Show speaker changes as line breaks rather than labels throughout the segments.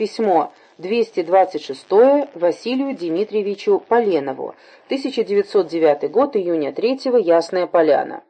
Письмо 226 Василию Дмитриевичу Поленову. 1909 год, июня 3 Ясная Поляна.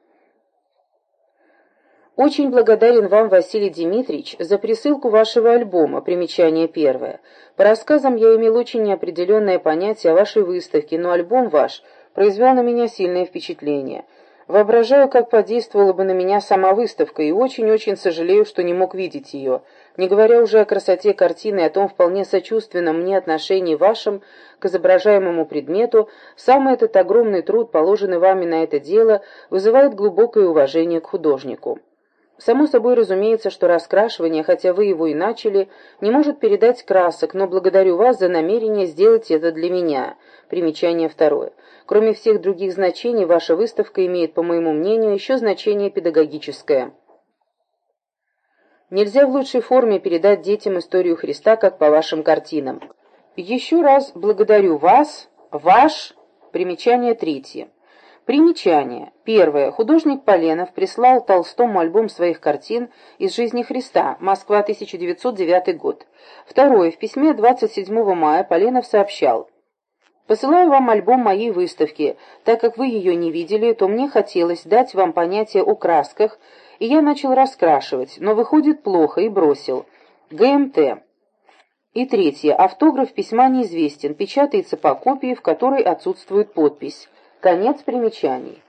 Очень благодарен вам, Василий Дмитриевич, за присылку вашего альбома, примечание первое. По рассказам я имел очень неопределенное понятие о вашей выставке, но альбом ваш произвел на меня сильное впечатление. Воображаю, как подействовала бы на меня сама выставка, и очень-очень сожалею, что не мог видеть ее, не говоря уже о красоте картины и о том вполне сочувственном мне отношении вашем к изображаемому предмету, самый этот огромный труд, положенный вами на это дело, вызывает глубокое уважение к художнику. Само собой разумеется, что раскрашивание, хотя вы его и начали, не может передать красок, но благодарю вас за намерение сделать это для меня. Примечание второе. Кроме всех других значений, ваша выставка имеет, по моему мнению, еще значение педагогическое. Нельзя в лучшей форме передать детям историю Христа, как по вашим картинам. Еще раз благодарю вас, ваш, примечание третье. Примечание. Первое. Художник Поленов прислал Толстому альбом своих картин из жизни Христа. Москва, 1909 год. Второе. В письме 27 мая Поленов сообщал. «Посылаю вам альбом моей выставки. Так как вы ее не видели, то мне хотелось дать вам понятие о красках, и я начал раскрашивать, но выходит плохо и бросил. ГМТ». И третье. Автограф письма неизвестен, печатается по копии, в которой отсутствует подпись. Конец примечаний.